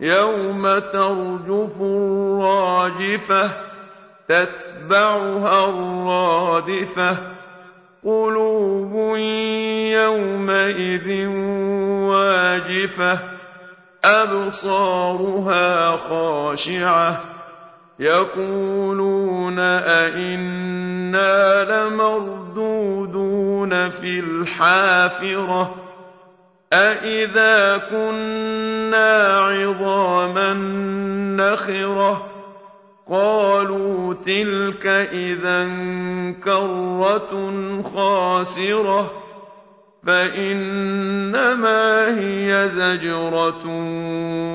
يوم ترجف الراجفه تتبعها الرادفه. قلوب يومئذ واجفه ابصارها خاشعه. يقولون أئنا لمردودون في الحافرة أئذا كنا عظاما نخرة. قالوا تلك إذا كرة خاسرة. فإنما هي زجرة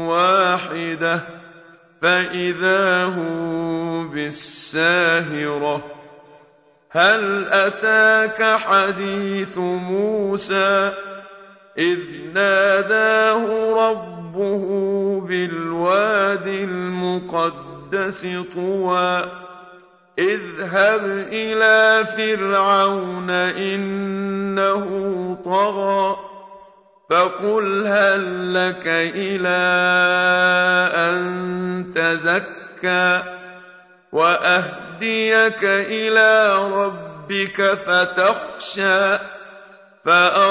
واحدة. فإذا هم بالساهرة. هل أتاك حديث موسى؟ إذ ناداه ربه بالواد المقدس طوى. اذهب إلى فرعون إنه طغى. فقل هل لك إلى أن تزكى؟ وأهديك إلى ربك فتخشى. فأراه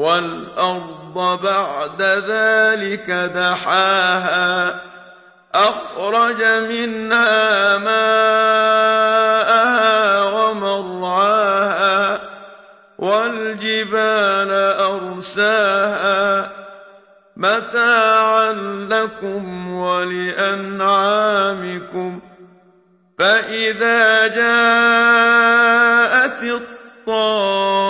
والأرض بعد ذلك دحاها أخرج منها ماءها ومرعاها والجبال أرساها. متاعا لكم ولأنعامكم فإذا جاءت الطامة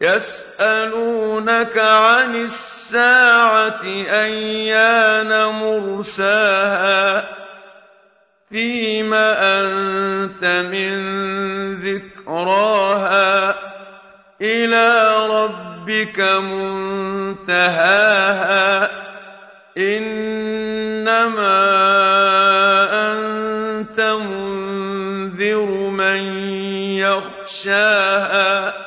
يسألونك عن الساعة أيان مرساها فيم أنت من ذكراها إلى ربك منتهاها إنما أنت منذر من يخشاها